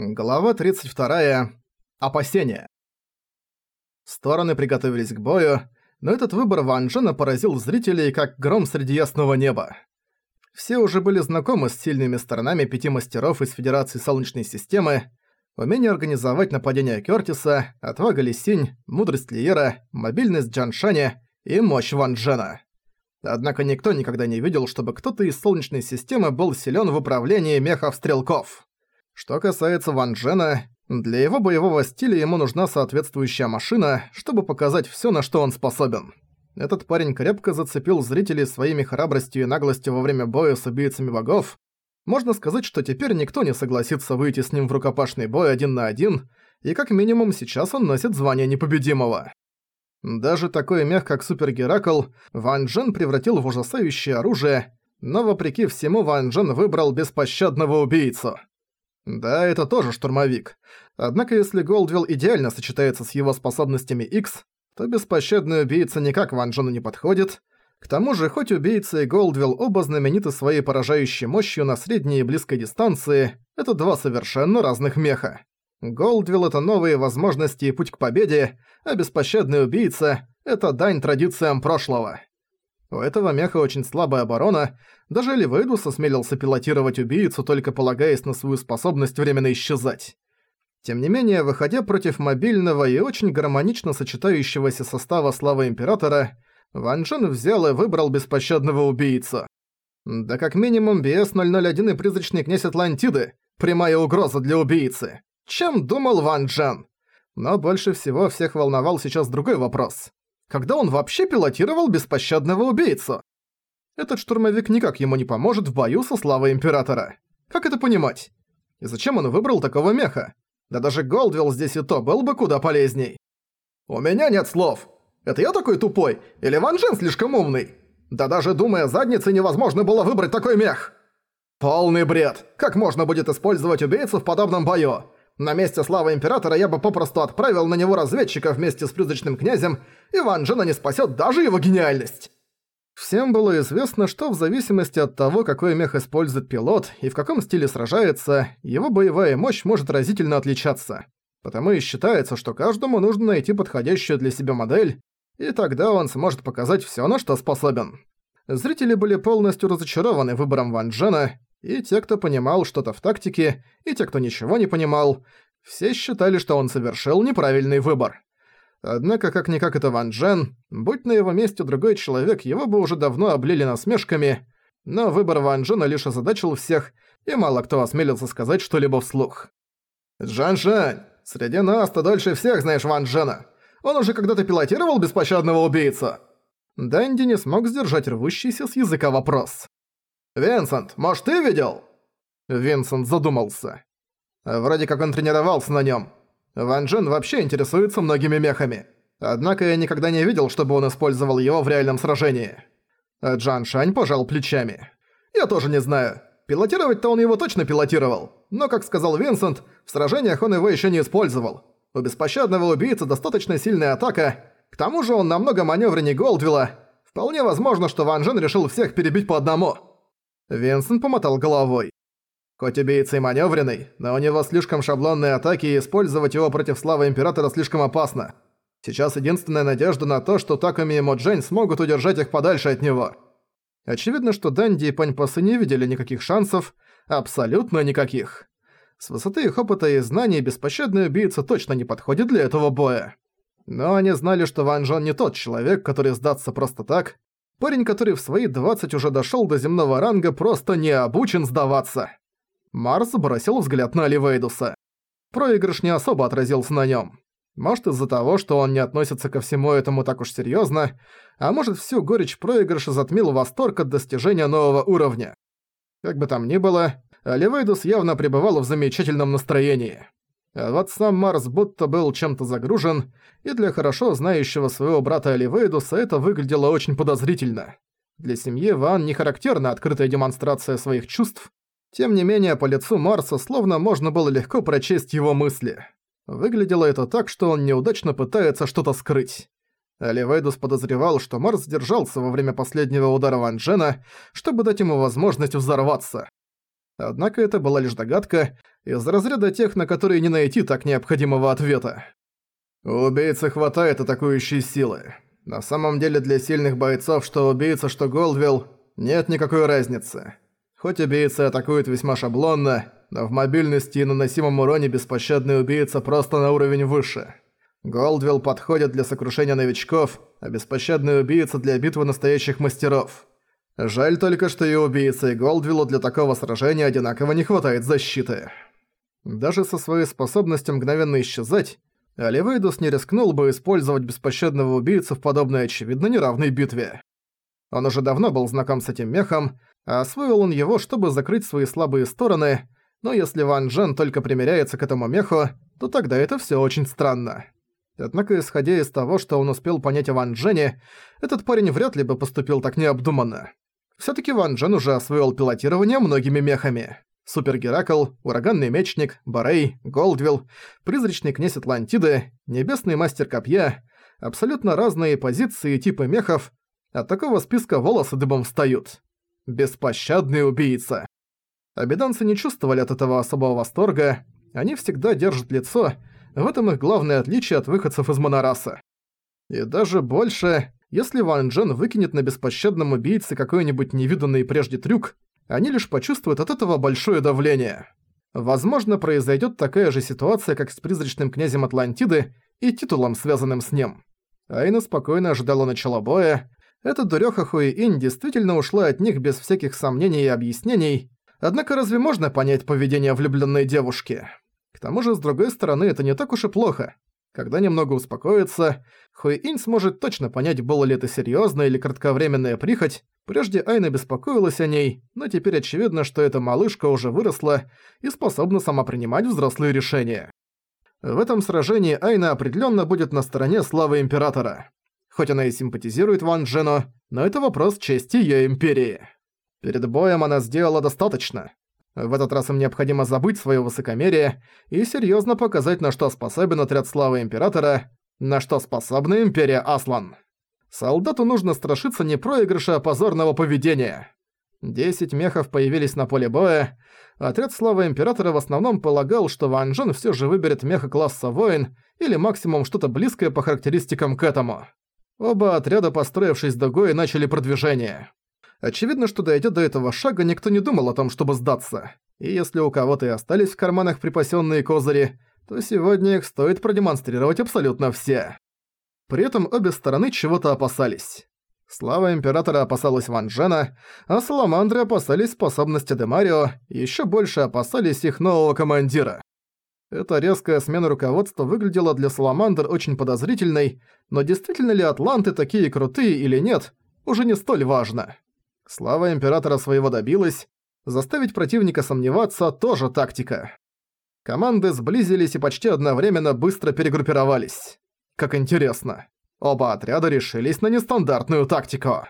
Глава 32. Опасения. Стороны приготовились к бою, но этот выбор Ван Джена поразил зрителей как гром среди ясного неба. Все уже были знакомы с сильными сторонами пяти мастеров из Федерации Солнечной системы, умение организовать нападение Кёртиса, отвага Лисинь, мудрость Лиера, мобильность Джаншаня и мощь Ван Джена. Однако никто никогда не видел, чтобы кто-то из Солнечной системы был силен в управлении мехов-стрелков. Что касается Ван Джена, для его боевого стиля ему нужна соответствующая машина, чтобы показать всё, на что он способен. Этот парень крепко зацепил зрителей своими храбростью и наглостью во время боя с убийцами богов. Можно сказать, что теперь никто не согласится выйти с ним в рукопашный бой один на один, и как минимум сейчас он носит звание непобедимого. Даже такой мех, как Супер Геракл, Ван Джен превратил в ужасающее оружие, но вопреки всему Ван Джен выбрал беспощадного убийцу. Да, это тоже штурмовик. Однако если Голдвилл идеально сочетается с его способностями X, то беспощадный убийца никак Ван Джену не подходит. К тому же, хоть убийца и Голдвилл оба знамениты своей поражающей мощью на средней и близкой дистанции, это два совершенно разных меха. Голдвилл — это новые возможности и путь к победе, а беспощадный убийца — это дань традициям прошлого. У этого меха очень слабая оборона, даже Ливейдус осмелился пилотировать убийцу, только полагаясь на свою способность временно исчезать. Тем не менее, выходя против мобильного и очень гармонично сочетающегося состава Славы Императора, Ван Джен взял и выбрал беспощадного убийцу. Да как минимум BS-001 и призрачный князь Атлантиды – прямая угроза для убийцы. Чем думал Ван Джен? Но больше всего всех волновал сейчас другой вопрос когда он вообще пилотировал беспощадного убийцу? Этот штурмовик никак ему не поможет в бою со славой Императора. Как это понимать? И зачем он выбрал такого меха? Да даже Голдвилл здесь и то был бы куда полезней. «У меня нет слов. Это я такой тупой? Или Ван Джен слишком умный? Да даже думая задницей невозможно было выбрать такой мех!» «Полный бред! Как можно будет использовать убийцу в подобном бою? На месте славы Императора я бы попросту отправил на него разведчика вместе с призрачным князем, и Ван Джена не спасет даже его гениальность. Всем было известно, что в зависимости от того, какой мех использует пилот и в каком стиле сражается, его боевая мощь может разительно отличаться. Потому и считается, что каждому нужно найти подходящую для себя модель, и тогда он сможет показать всё, на что способен. Зрители были полностью разочарованы выбором Ван Джена, и те, кто понимал что-то в тактике, и те, кто ничего не понимал, все считали, что он совершил неправильный выбор. Однако, как-никак это Ван Джен, будь на его месте другой человек, его бы уже давно облили насмешками, но выбор Ван Джена лишь озадачил всех, и мало кто осмелился сказать что-либо вслух. «Джан-Жань, среди нас ты дольше всех знаешь Ван Джена. Он уже когда-то пилотировал беспощадного убийцу?» Дэнди не смог сдержать рвущийся с языка вопрос. «Винсент, может, ты видел?» Винсент задумался. Вроде как он тренировался на нем. Ван Джен вообще интересуется многими мехами. Однако я никогда не видел, чтобы он использовал его в реальном сражении. Джан Шань пожал плечами. «Я тоже не знаю. Пилотировать-то он его точно пилотировал. Но, как сказал Винсент, в сражениях он его еще не использовал. У беспощадного убийцы достаточно сильная атака. К тому же он намного маневреннее Голдвилла. Вполне возможно, что Ван Джен решил всех перебить по одному». Винсент помотал головой. Хоть убийца и манёвренный, но у него слишком шаблонные атаки, и использовать его против славы Императора слишком опасно. Сейчас единственная надежда на то, что Таками и Моджень смогут удержать их подальше от него. Очевидно, что Данди и Паньпасы не видели никаких шансов, абсолютно никаких. С высоты их опыта и знаний беспощадный убийца точно не подходит для этого боя. Но они знали, что Ван Джон не тот человек, который сдастся просто так, Парень, который в свои 20 уже дошёл до земного ранга, просто не обучен сдаваться. Марс бросил взгляд на Оливейдуса. Проигрыш не особо отразился на нём. Может из-за того, что он не относится ко всему этому так уж серьёзно, а может всю горечь проигрыша затмил восторг от достижения нового уровня. Как бы там ни было, Оливейдус явно пребывал в замечательном настроении. А вот сам Марс будто был чем-то загружен, и для хорошо знающего своего брата Оливейдуса это выглядело очень подозрительно. Для семьи Ван не характерна открытая демонстрация своих чувств, тем не менее по лицу Марса словно можно было легко прочесть его мысли. Выглядело это так, что он неудачно пытается что-то скрыть. Оливейдус подозревал, что Марс сдержался во время последнего удара Ван Джена, чтобы дать ему возможность взорваться. Однако это была лишь догадка, из разряда тех, на которые не найти так необходимого ответа. У убийцы хватает атакующей силы. На самом деле для сильных бойцов, что убийца, что Голдвилл, нет никакой разницы. Хоть убийца атакует весьма шаблонно, но в мобильности и наносимом уроне беспощадный убийца просто на уровень выше. Голдвилл подходит для сокрушения новичков, а беспощадный убийца для битвы настоящих мастеров. Жаль только, что и убийце, и Голдвиллу для такого сражения одинаково не хватает защиты. Даже со своей способностью мгновенно исчезать, Оливейдус не рискнул бы использовать беспощадного убийцу в подобной очевидно неравной битве. Он уже давно был знаком с этим мехом, а освоил он его, чтобы закрыть свои слабые стороны, но если Ван Джен только примеряется к этому меху, то тогда это все очень странно. Однако, исходя из того, что он успел понять о Ван Джене, этот парень вряд ли бы поступил так необдуманно. Все таки Ван Джен уже освоил пилотирование многими мехами. Супер Геракл, Ураганный Мечник, Барей, Голдвилл, Призрачный Князь Атлантиды, Небесный Мастер Копья — абсолютно разные позиции и типы мехов, от такого списка волосы дыбом встают. Беспощадный убийца. Обиданцы не чувствовали от этого особого восторга, они всегда держат лицо, в этом их главное отличие от выходцев из Монораса. И даже больше, если Ван Джен выкинет на беспощадном убийце какой-нибудь невиданный прежде трюк, они лишь почувствуют от этого большое давление. Возможно, произойдет такая же ситуация, как с призрачным князем Атлантиды и титулом, связанным с ним. Айна спокойно ожидала начала боя. Эта дурёха Хуи-Ин действительно ушла от них без всяких сомнений и объяснений, однако разве можно понять поведение влюбленной девушки? К тому же, с другой стороны, это не так уж и плохо. Когда немного успокоится, Хуи-Инь сможет точно понять, было ли это серьёзная или кратковременная прихоть, Прежде Айна беспокоилась о ней, но теперь очевидно, что эта малышка уже выросла и способна сама принимать взрослые решения. В этом сражении Айна определенно будет на стороне славы Императора. Хоть она и симпатизирует Ван Джену, но это вопрос чести ее Империи. Перед боем она сделала достаточно. В этот раз им необходимо забыть свое высокомерие и серьезно показать, на что способен отряд славы Императора, на что способна Империя Аслан. Солдату нужно страшиться не проигрыша, а позорного поведения. Десять мехов появились на поле боя. Отряд Славы Императора в основном полагал, что Ван Джен всё же выберет меха класса воин или максимум что-то близкое по характеристикам к этому. Оба отряда, построившись дугой, начали продвижение. Очевидно, что дойдя до этого шага, никто не думал о том, чтобы сдаться. И если у кого-то и остались в карманах припасенные козыри, то сегодня их стоит продемонстрировать абсолютно все. При этом обе стороны чего-то опасались. Слава Императора опасалась Ван Джена, а Саламандры опасались способности Демарио и ещё больше опасались их нового командира. Эта резкая смена руководства выглядела для Саламандр очень подозрительной, но действительно ли атланты такие крутые или нет, уже не столь важно. Слава Императора своего добилась, заставить противника сомневаться – тоже тактика. Команды сблизились и почти одновременно быстро перегруппировались. Как интересно. Оба отряда решились на нестандартную тактику.